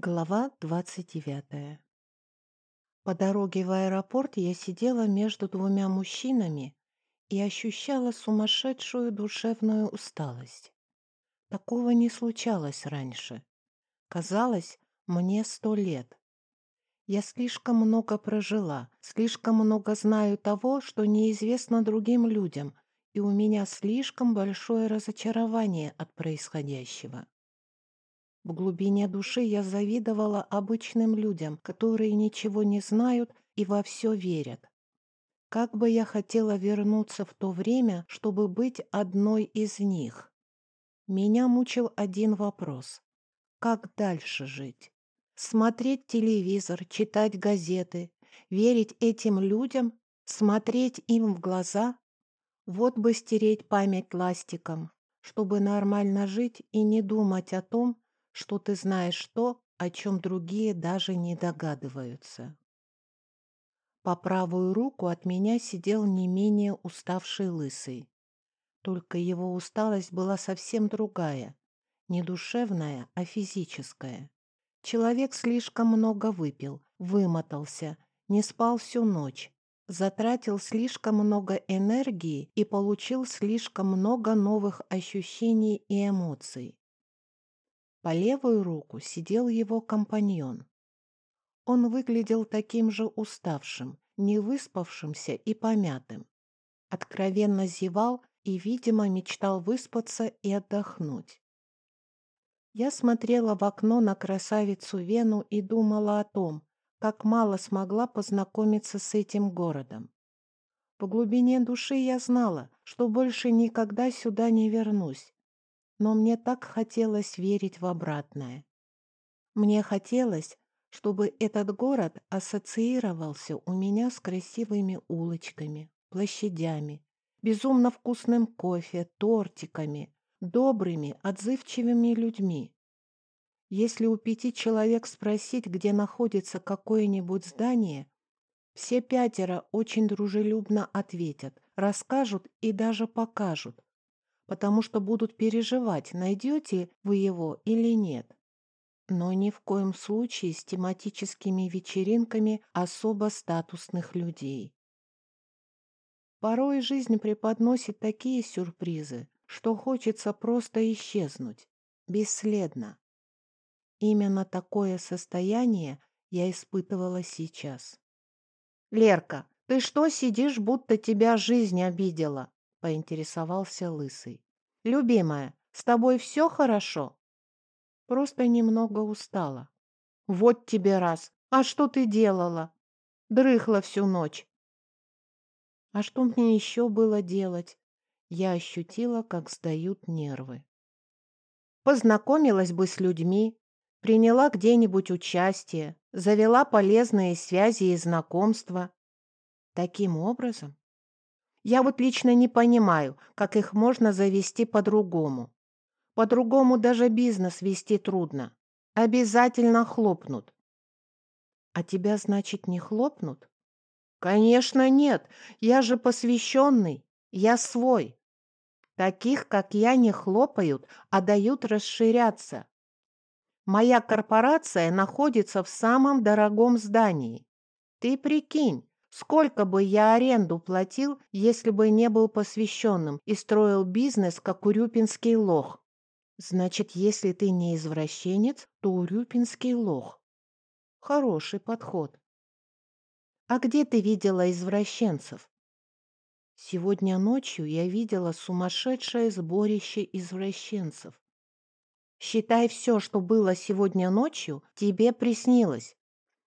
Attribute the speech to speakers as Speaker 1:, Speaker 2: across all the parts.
Speaker 1: Глава 29. По дороге в аэропорт я сидела между двумя мужчинами и ощущала сумасшедшую душевную усталость. Такого не случалось раньше. Казалось, мне сто лет. Я слишком много прожила, слишком много знаю того, что неизвестно другим людям, и у меня слишком большое разочарование от происходящего. В глубине души я завидовала обычным людям, которые ничего не знают и во все верят. Как бы я хотела вернуться в то время, чтобы быть одной из них. Меня мучил один вопрос. Как дальше жить? Смотреть телевизор, читать газеты, верить этим людям, смотреть им в глаза? Вот бы стереть память ластиком, чтобы нормально жить и не думать о том, что ты знаешь то, о чем другие даже не догадываются. По правую руку от меня сидел не менее уставший лысый. Только его усталость была совсем другая, не душевная, а физическая. Человек слишком много выпил, вымотался, не спал всю ночь, затратил слишком много энергии и получил слишком много новых ощущений и эмоций. По левую руку сидел его компаньон. Он выглядел таким же уставшим, невыспавшимся и помятым. Откровенно зевал и, видимо, мечтал выспаться и отдохнуть. Я смотрела в окно на красавицу Вену и думала о том, как мало смогла познакомиться с этим городом. В глубине души я знала, что больше никогда сюда не вернусь, но мне так хотелось верить в обратное. Мне хотелось, чтобы этот город ассоциировался у меня с красивыми улочками, площадями, безумно вкусным кофе, тортиками, добрыми, отзывчивыми людьми. Если у пяти человек спросить, где находится какое-нибудь здание, все пятеро очень дружелюбно ответят, расскажут и даже покажут, потому что будут переживать, найдете вы его или нет. Но ни в коем случае с тематическими вечеринками особо статусных людей. Порой жизнь преподносит такие сюрпризы, что хочется просто исчезнуть, бесследно. Именно такое состояние я испытывала сейчас. «Лерка, ты что сидишь, будто тебя жизнь обидела?» — поинтересовался Лысый. «Любимая, с тобой все хорошо?» «Просто немного устала». «Вот тебе раз! А что ты делала?» «Дрыхла всю ночь». «А что мне еще было делать?» Я ощутила, как сдают нервы. «Познакомилась бы с людьми, приняла где-нибудь участие, завела полезные связи и знакомства. Таким образом, я вот лично не понимаю, как их можно завести по-другому. По-другому даже бизнес вести трудно. Обязательно хлопнут. А тебя, значит, не хлопнут? Конечно, нет. Я же посвященный. Я свой. Таких, как я, не хлопают, а дают расширяться. Моя корпорация находится в самом дорогом здании. Ты прикинь, Сколько бы я аренду платил, если бы не был посвященным и строил бизнес, как урюпинский лох? Значит, если ты не извращенец, то урюпинский лох. Хороший подход. А где ты видела извращенцев? Сегодня ночью я видела сумасшедшее сборище извращенцев. Считай все, что было сегодня ночью, тебе приснилось.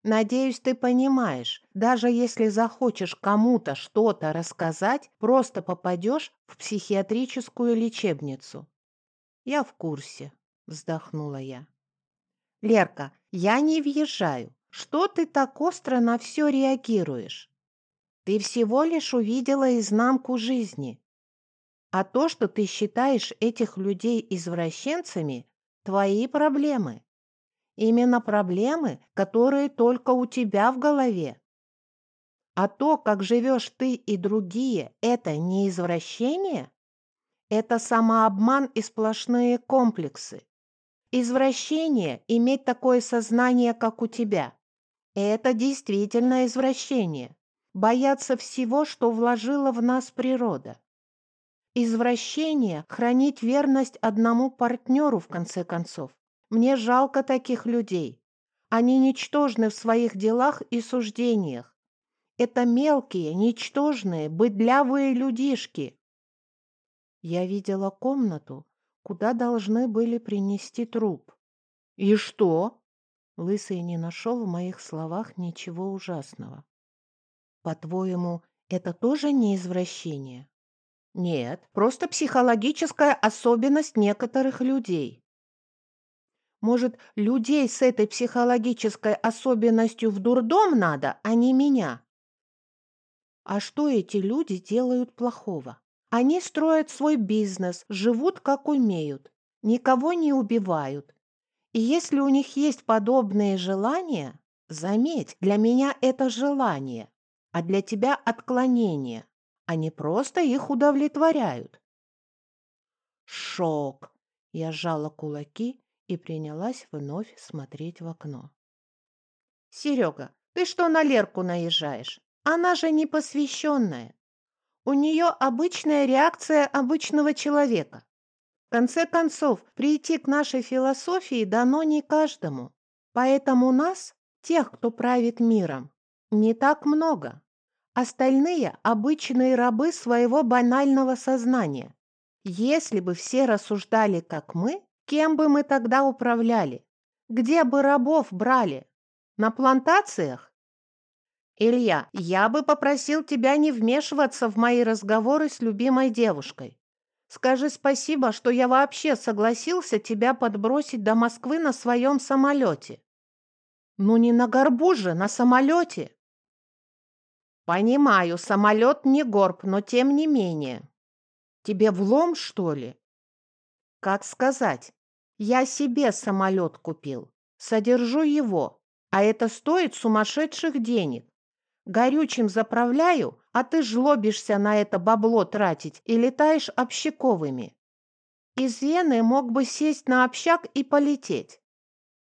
Speaker 1: Надеюсь, ты понимаешь, даже если захочешь кому-то что-то рассказать, просто попадешь в психиатрическую лечебницу. Я в курсе, вздохнула я. Лерка, я не въезжаю. Что ты так остро на все реагируешь? Ты всего лишь увидела изнанку жизни. А то, что ты считаешь этих людей извращенцами, твои проблемы. Именно проблемы, которые только у тебя в голове. А то, как живешь ты и другие, это не извращение? Это самообман и сплошные комплексы. Извращение – иметь такое сознание, как у тебя. Это действительно извращение. Бояться всего, что вложила в нас природа. Извращение – хранить верность одному партнеру, в конце концов. Мне жалко таких людей. Они ничтожны в своих делах и суждениях. Это мелкие, ничтожные, быдлявые людишки. Я видела комнату, куда должны были принести труп. «И что?» Лысый не нашел в моих словах ничего ужасного. «По-твоему, это тоже не извращение?» «Нет, просто психологическая особенность некоторых людей». «Может, людей с этой психологической особенностью в дурдом надо, а не меня?» «А что эти люди делают плохого?» Они строят свой бизнес, живут как умеют, никого не убивают. И если у них есть подобные желания, заметь, для меня это желание, а для тебя отклонение. Они просто их удовлетворяют. Шок! Я сжала кулаки и принялась вновь смотреть в окно. Серега, ты что на Лерку наезжаешь? Она же не посвященная. У нее обычная реакция обычного человека. В конце концов, прийти к нашей философии дано не каждому. Поэтому нас, тех, кто правит миром, не так много. Остальные – обычные рабы своего банального сознания. Если бы все рассуждали, как мы, кем бы мы тогда управляли? Где бы рабов брали? На плантациях? «Илья, я бы попросил тебя не вмешиваться в мои разговоры с любимой девушкой. Скажи спасибо, что я вообще согласился тебя подбросить до Москвы на своем самолете». «Ну не на горбу же, на самолете». «Понимаю, самолет не горб, но тем не менее. Тебе влом, что ли?» «Как сказать? Я себе самолет купил, содержу его, а это стоит сумасшедших денег. Горючим заправляю, а ты жлобишься на это бабло тратить и летаешь общаковыми. Из Вены мог бы сесть на общак и полететь.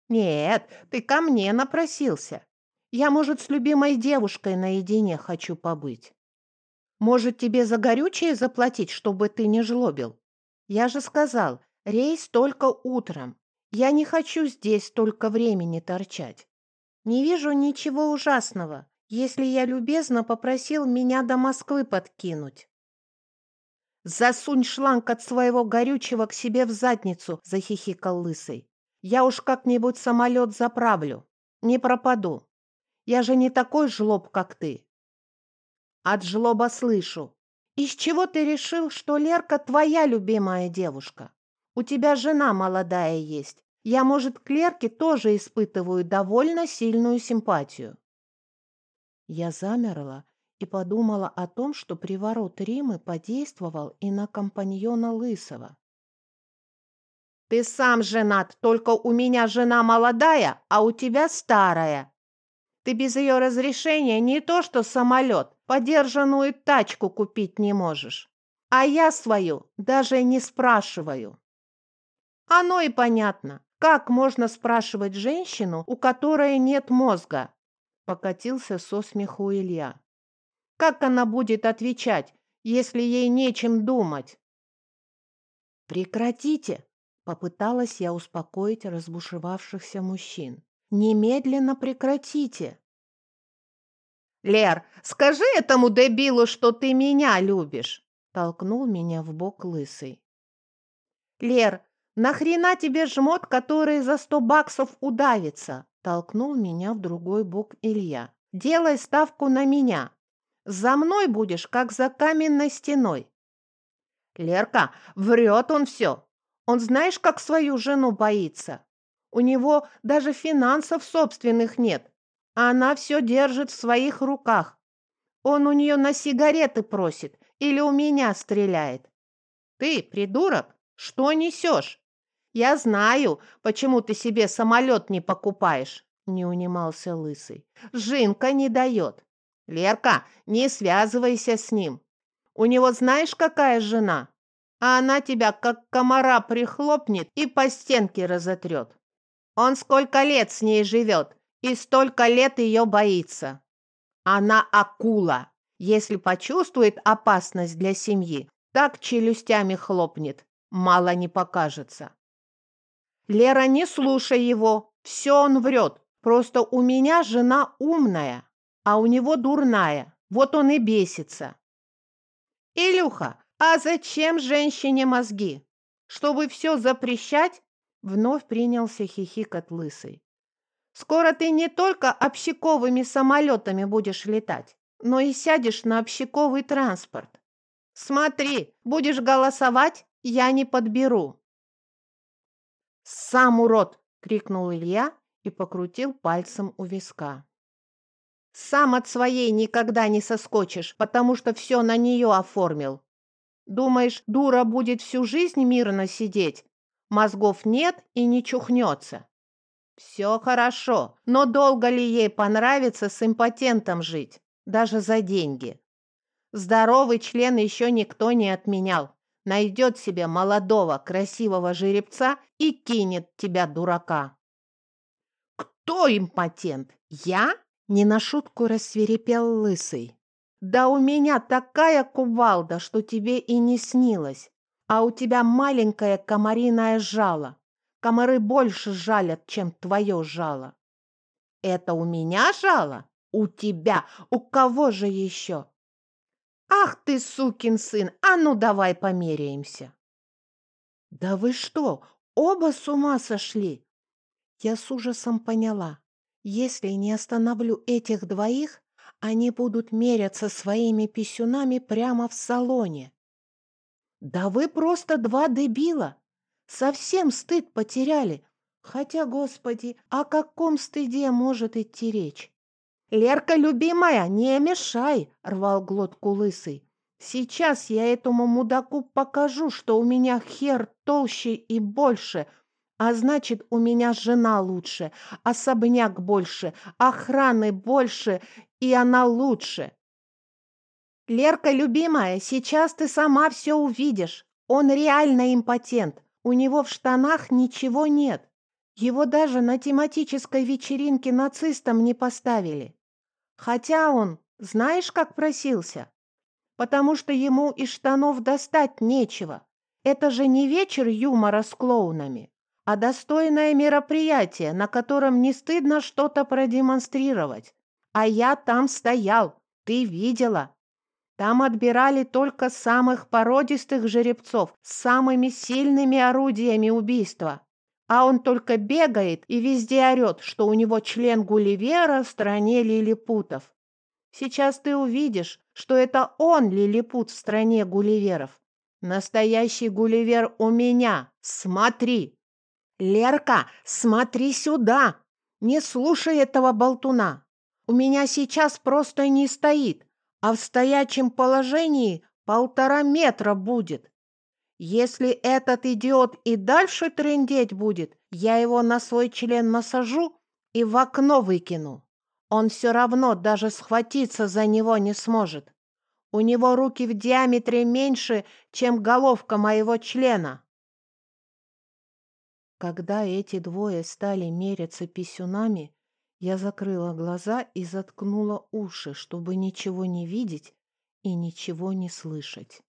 Speaker 1: Нет, ты ко мне напросился. Я, может, с любимой девушкой наедине хочу побыть. Может, тебе за горючее заплатить, чтобы ты не жлобил? Я же сказал, рейс только утром. Я не хочу здесь столько времени торчать. Не вижу ничего ужасного если я любезно попросил меня до Москвы подкинуть. «Засунь шланг от своего горючего к себе в задницу!» – захихикал Лысый. «Я уж как-нибудь самолет заправлю. Не пропаду. Я же не такой жлоб, как ты». «От жлоба слышу. Из чего ты решил, что Лерка твоя любимая девушка? У тебя жена молодая есть. Я, может, к Лерке тоже испытываю довольно сильную симпатию». Я замерла и подумала о том, что приворот Римы подействовал и на компаньона Лысого. «Ты сам женат, только у меня жена молодая, а у тебя старая. Ты без ее разрешения не то что самолет, подержанную тачку купить не можешь. А я свою даже не спрашиваю». Оно и понятно. Как можно спрашивать женщину, у которой нет мозга? Покатился со смеху Илья. Как она будет отвечать, если ей нечем думать? Прекратите, попыталась я успокоить разбушевавшихся мужчин. Немедленно прекратите. Лер, скажи этому дебилу, что ты меня любишь, толкнул меня в бок лысый. Лер, нахрена тебе жмот, который за сто баксов удавится? Толкнул меня в другой бок Илья. «Делай ставку на меня. За мной будешь, как за каменной стеной». «Лерка, врет он все. Он знаешь, как свою жену боится? У него даже финансов собственных нет, а она все держит в своих руках. Он у нее на сигареты просит или у меня стреляет. Ты, придурок, что несешь? «Я знаю, почему ты себе самолет не покупаешь», — не унимался Лысый. «Жинка не дает. Лерка, не связывайся с ним. У него знаешь, какая жена? а она тебя как комара прихлопнет и по стенке разотрет. Он сколько лет с ней живет и столько лет ее боится. Она акула. Если почувствует опасность для семьи, так челюстями хлопнет, мало не покажется. Лера, не слушай его, все он врет. Просто у меня жена умная, а у него дурная, вот он и бесится. Илюха, а зачем женщине мозги? Чтобы все запрещать? Вновь принялся хихикать лысый. Скоро ты не только общаковыми самолетами будешь летать, но и сядешь на общаковый транспорт. Смотри, будешь голосовать, я не подберу. «Сам урод!» — крикнул Илья и покрутил пальцем у виска. «Сам от своей никогда не соскочишь, потому что все на нее оформил. Думаешь, дура будет всю жизнь мирно сидеть? Мозгов нет и не чухнется. Все хорошо, но долго ли ей понравится с импотентом жить, даже за деньги? Здоровый член еще никто не отменял. Найдет себе молодого, красивого жеребца и кинет тебя, дурака. Кто импотент? Я? Не на шутку рассверепел лысый. Да у меня такая кувалда, что тебе и не снилось. А у тебя маленькое комариное жало. Комары больше жалят, чем твое жало. Это у меня жало? У тебя. У кого же еще? Ах ты, сукин сын, а ну давай померяемся. Да вы что, оба с ума сошли? Я с ужасом поняла. Если не остановлю этих двоих, они будут меряться своими писюнами прямо в салоне. Да вы просто два дебила. Совсем стыд потеряли. Хотя, господи, о каком стыде может идти речь? «Лерка, любимая, не мешай!» — рвал глотку лысый. «Сейчас я этому мудаку покажу, что у меня хер толще и больше, а значит, у меня жена лучше, особняк больше, охраны больше, и она лучше. Лерка, любимая, сейчас ты сама все увидишь. Он реально импотент. У него в штанах ничего нет. Его даже на тематической вечеринке нацистам не поставили. Хотя он, знаешь, как просился? Потому что ему из штанов достать нечего. Это же не вечер юмора с клоунами а достойное мероприятие, на котором не стыдно что-то продемонстрировать. А я там стоял, ты видела. Там отбирали только самых породистых жеребцов с самыми сильными орудиями убийства. А он только бегает и везде орет, что у него член Гулливера в стране лилипутов. Сейчас ты увидишь, что это он лилипут в стране Гулливеров. Настоящий Гулливер у меня. Смотри!» «Лерка, смотри сюда! Не слушай этого болтуна! У меня сейчас просто не стоит, а в стоячем положении полтора метра будет. Если этот идиот и дальше трындеть будет, я его на свой член насажу и в окно выкину. Он все равно даже схватиться за него не сможет. У него руки в диаметре меньше, чем головка моего члена. Когда эти двое стали меряться писюнами, я закрыла глаза и заткнула уши, чтобы ничего не видеть и ничего не слышать.